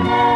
Thank.